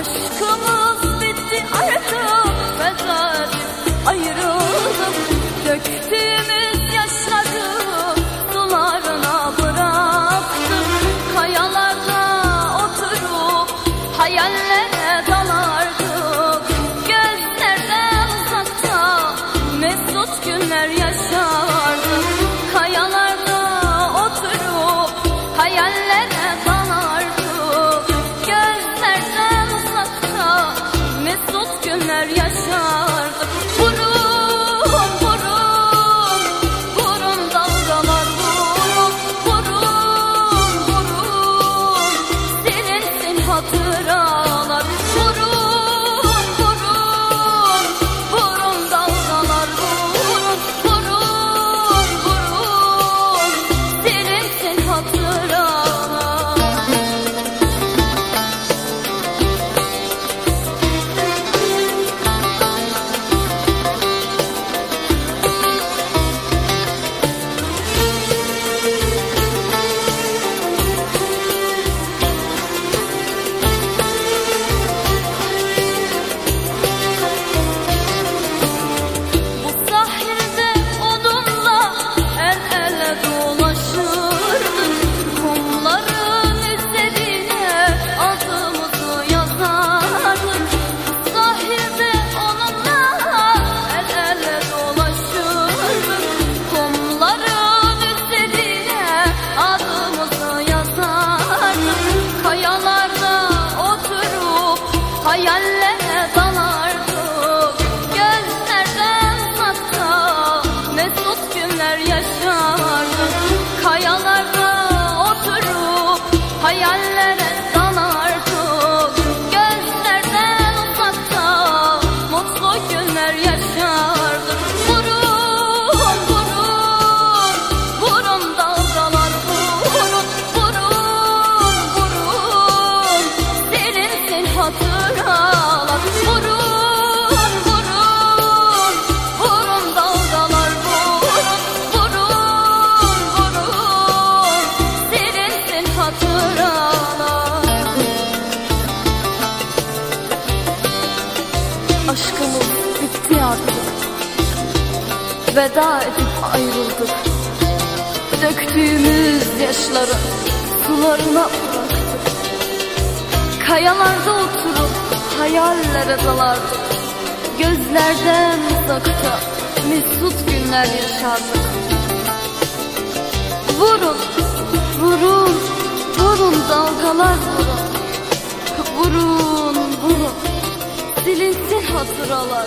Aşkımı hatırana Aşkımız bitti artık. Veda edip ayrıldık. Döktüğümüz yaşları sularına bıraktık. Kayalarda oturup hayallere dalardık. Gözlerden uzakta mesut günler yaşardık. Dalgalar vurun vurun. Silinsin hatıralar.